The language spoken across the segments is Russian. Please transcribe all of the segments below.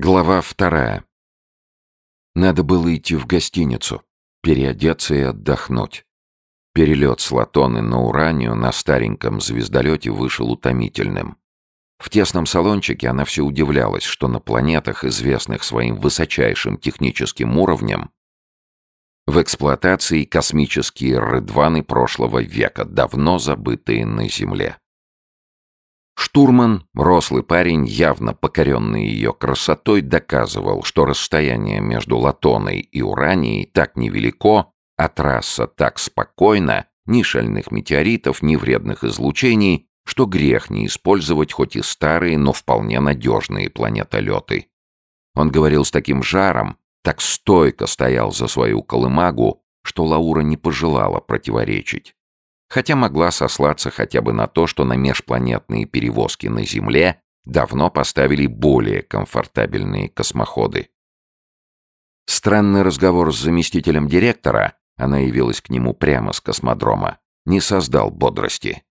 Глава вторая. Надо было идти в гостиницу, переодеться и отдохнуть. Перелет с Латоны на Уранию на стареньком звездолете вышел утомительным. В тесном салончике она все удивлялась, что на планетах, известных своим высочайшим техническим уровнем, в эксплуатации космические рыдваны прошлого века, давно забытые на Земле. Штурман, рослый парень, явно покоренный ее красотой, доказывал, что расстояние между Латоной и Уранией так невелико, а трасса так спокойна, ни шальных метеоритов, ни вредных излучений, что грех не использовать хоть и старые, но вполне надежные планетолеты. Он говорил с таким жаром, так стойко стоял за свою колымагу, что Лаура не пожелала противоречить хотя могла сослаться хотя бы на то, что на межпланетные перевозки на Земле давно поставили более комфортабельные космоходы. Странный разговор с заместителем директора, она явилась к нему прямо с космодрома, не создал бодрости.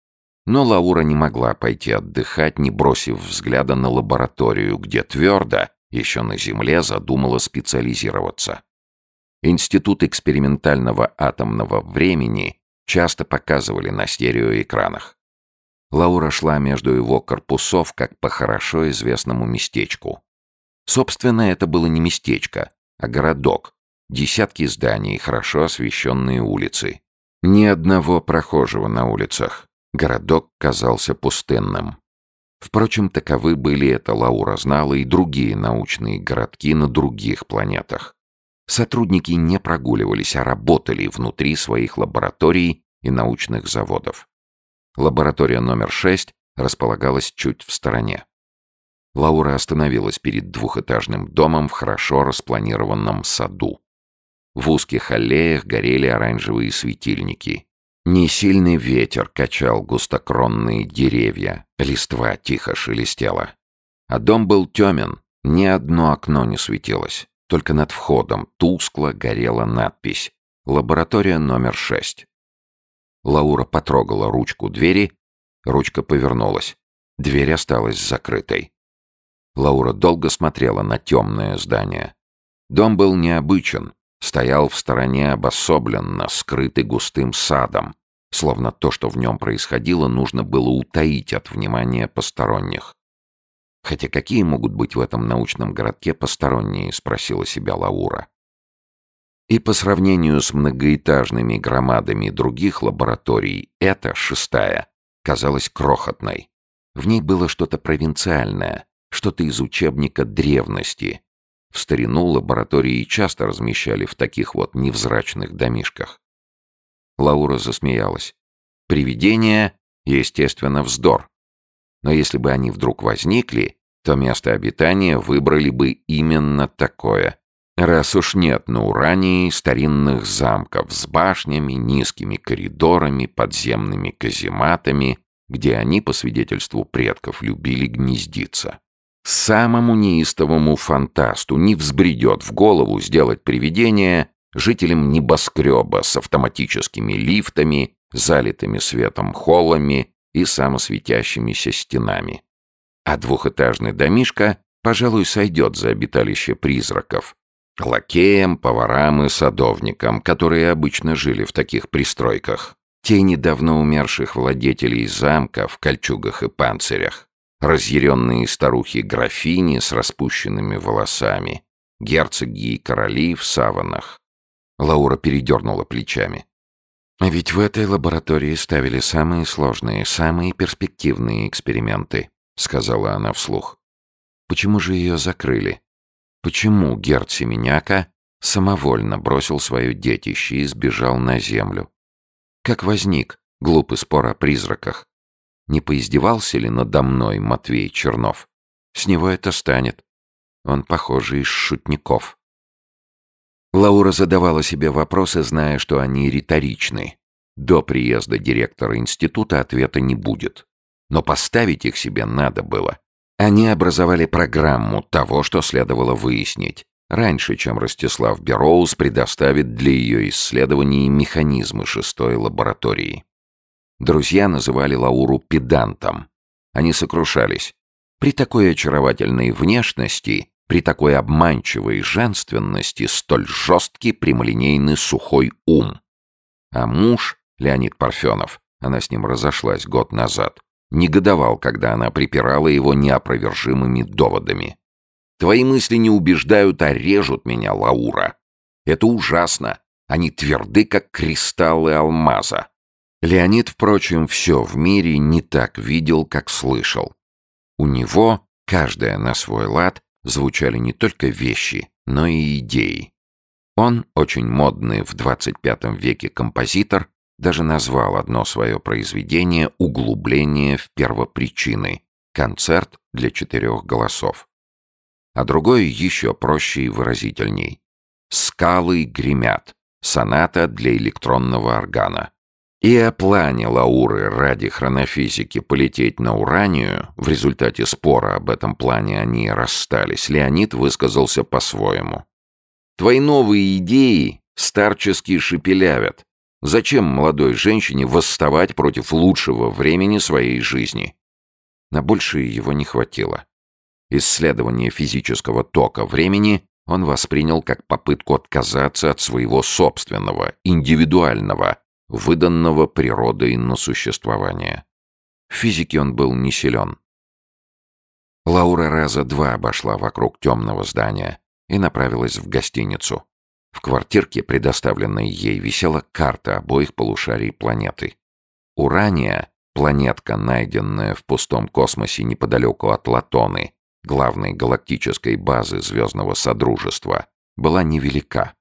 Но Лаура не могла пойти отдыхать, не бросив взгляда на лабораторию, где твердо, еще на Земле, задумала специализироваться. Институт экспериментального атомного времени часто показывали на стереоэкранах. Лаура шла между его корпусов, как по хорошо известному местечку. Собственно, это было не местечко, а городок. Десятки зданий, хорошо освещенные улицы. Ни одного прохожего на улицах. Городок казался пустынным. Впрочем, таковы были, это Лаура знала, и другие научные городки на других планетах. Сотрудники не прогуливались, а работали внутри своих лабораторий и научных заводов. Лаборатория номер 6 располагалась чуть в стороне. Лаура остановилась перед двухэтажным домом в хорошо распланированном саду. В узких аллеях горели оранжевые светильники. Несильный ветер качал густокронные деревья, листва тихо шелестела. А дом был темен, ни одно окно не светилось. Только над входом тускло горела надпись «Лаборатория номер 6». Лаура потрогала ручку двери, ручка повернулась. Дверь осталась закрытой. Лаура долго смотрела на темное здание. Дом был необычен, стоял в стороне обособленно, скрытый густым садом, словно то, что в нем происходило, нужно было утаить от внимания посторонних. Хотя какие могут быть в этом научном городке посторонние, спросила себя Лаура. И по сравнению с многоэтажными громадами других лабораторий, эта, шестая, казалась крохотной. В ней было что-то провинциальное, что-то из учебника древности. В старину лаборатории часто размещали в таких вот невзрачных домишках. Лаура засмеялась. Привидения, естественно, вздор. Но если бы они вдруг возникли, то место обитания выбрали бы именно такое. Раз уж нет на Урании старинных замков с башнями, низкими коридорами, подземными казематами, где они, по свидетельству предков, любили гнездиться. Самому неистовому фантасту не взбредет в голову сделать привидение жителям небоскреба с автоматическими лифтами, залитыми светом холлами и самосветящимися стенами. А двухэтажный домишка, пожалуй, сойдет за обиталище призраков. Лакеям, поварам и садовникам, которые обычно жили в таких пристройках. Те недавно умерших владетелей замка в кольчугах и панцирях. Разъяренные старухи-графини с распущенными волосами. Герцоги и короли в саванах. Лаура передернула плечами. Ведь в этой лаборатории ставили самые сложные, самые перспективные эксперименты, сказала она вслух. Почему же ее закрыли? Почему Герд Семеняка самовольно бросил свое детище и сбежал на землю? Как возник глупый спор о призраках? Не поиздевался ли надо мной Матвей Чернов? С него это станет. Он, похоже, из шутников. Лаура задавала себе вопросы, зная, что они риторичны. До приезда директора института ответа не будет. Но поставить их себе надо было. Они образовали программу того, что следовало выяснить, раньше, чем Ростислав Бероуз предоставит для ее исследований механизмы шестой лаборатории. Друзья называли Лауру педантом. Они сокрушались. При такой очаровательной внешности при такой обманчивой женственности столь жесткий прямолинейный сухой ум. А муж, Леонид Парфенов, она с ним разошлась год назад, негодовал, когда она припирала его неопровержимыми доводами. «Твои мысли не убеждают, а режут меня, Лаура. Это ужасно. Они тверды, как кристаллы алмаза». Леонид, впрочем, все в мире не так видел, как слышал. У него, каждая на свой лад, звучали не только вещи, но и идеи. Он, очень модный в 25 веке композитор, даже назвал одно свое произведение «Углубление в первопричины» — концерт для четырех голосов. А другое еще проще и выразительней. «Скалы гремят» — соната для электронного органа. И о плане Лауры ради хронофизики полететь на Уранию, в результате спора об этом плане они расстались, Леонид высказался по-своему. «Твои новые идеи старчески шепелявят. Зачем молодой женщине восставать против лучшего времени своей жизни?» На большее его не хватило. Исследование физического тока времени он воспринял как попытку отказаться от своего собственного, индивидуального, выданного природой на существование. В физике он был не силен. Лаура раза два обошла вокруг темного здания и направилась в гостиницу. В квартирке, предоставленной ей, висела карта обоих полушарий планеты. Урания, планетка, найденная в пустом космосе неподалеку от Латоны, главной галактической базы Звездного Содружества, была невелика.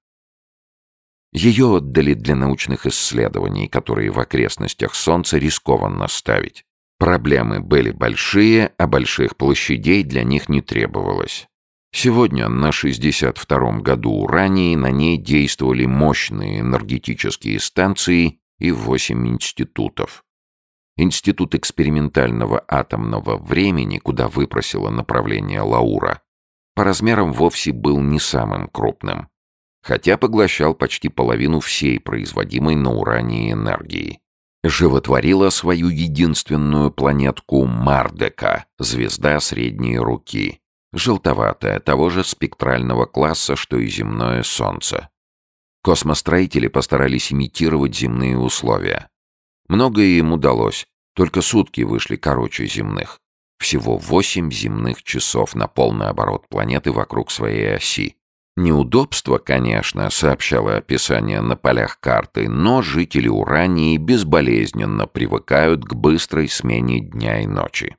Ее отдали для научных исследований, которые в окрестностях Солнца рискованно ставить. Проблемы были большие, а больших площадей для них не требовалось. Сегодня, на 62-м году Урании, на ней действовали мощные энергетические станции и 8 институтов. Институт экспериментального атомного времени, куда выпросило направление Лаура, по размерам вовсе был не самым крупным хотя поглощал почти половину всей производимой на уране энергии. Животворила свою единственную планетку Мардека, звезда средней руки, желтоватая, того же спектрального класса, что и земное Солнце. Космостроители постарались имитировать земные условия. Многое им удалось, только сутки вышли короче земных. Всего восемь земных часов на полный оборот планеты вокруг своей оси. Неудобство, конечно, сообщало описание на полях карты, но жители Урании безболезненно привыкают к быстрой смене дня и ночи.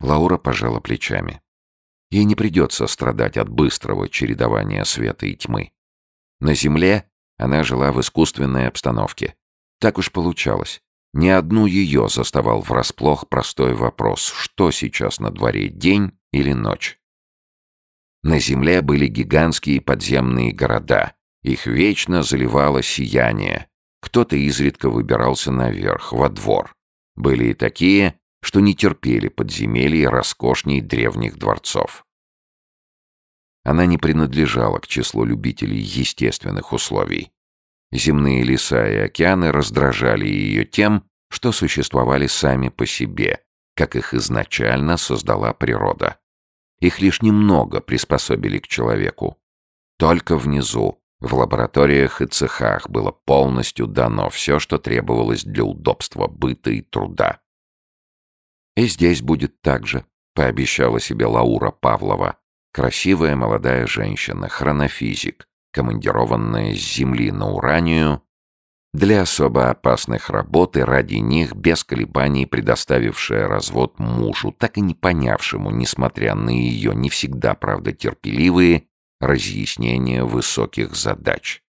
Лаура пожала плечами. Ей не придется страдать от быстрого чередования света и тьмы. На Земле она жила в искусственной обстановке. Так уж получалось. Ни одну ее заставал врасплох простой вопрос, что сейчас на дворе, день или ночь. На земле были гигантские подземные города. Их вечно заливало сияние. Кто-то изредка выбирался наверх, во двор. Были и такие, что не терпели подземелья роскошней древних дворцов. Она не принадлежала к числу любителей естественных условий. Земные леса и океаны раздражали ее тем, что существовали сами по себе, как их изначально создала природа. Их лишь немного приспособили к человеку. Только внизу, в лабораториях и цехах было полностью дано все, что требовалось для удобства быта и труда. И здесь будет так же, пообещала себе Лаура Павлова, красивая молодая женщина, хронофизик, командированная с Земли на Уранию для особо опасных работ и ради них без колебаний предоставившая развод мужу, так и не понявшему, несмотря на ее не всегда, правда, терпеливые, разъяснения высоких задач.